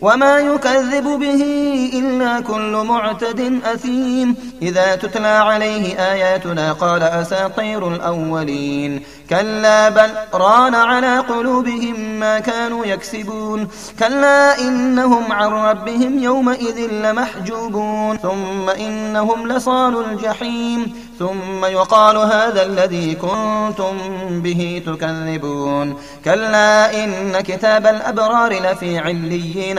وما يكذب به إلا كل معتد أثيم. إذا تتلى عليه آياتنا قال أساطير الأولين. كلا بل ران على قلوبهم ما كانوا يكسبون. كلا إنهم عن ربهم يومئذ لمحجوبون. ثم إنهم لصال الجحيم. ثم يقال هذا الذي كنتم به تكذبون. كلا إن كتاب الأبرار لفي عليين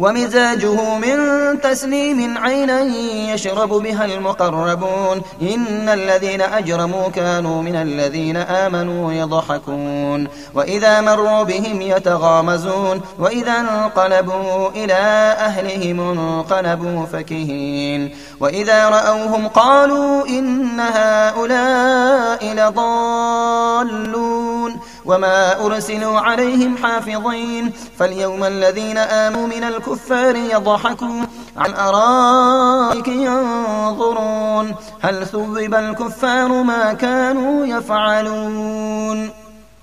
ومزاجه من تسليم عينا يشرب بها المقربون. إن الذين أجرموا كانوا من الذين آمنوا يضحكون. وإذا مروا بهم يتغامزون. وإذا انقلبوا إلى أهلهم انقلبوا فكهين. وإذا رأوهم قالوا إن هؤلاء لضالون وما أرسلوا عليهم حافظين فاليوم الذين آموا من الكفار يضحكون عن أرائك ينظرون هل ثوب الكفار ما كانوا يفعلون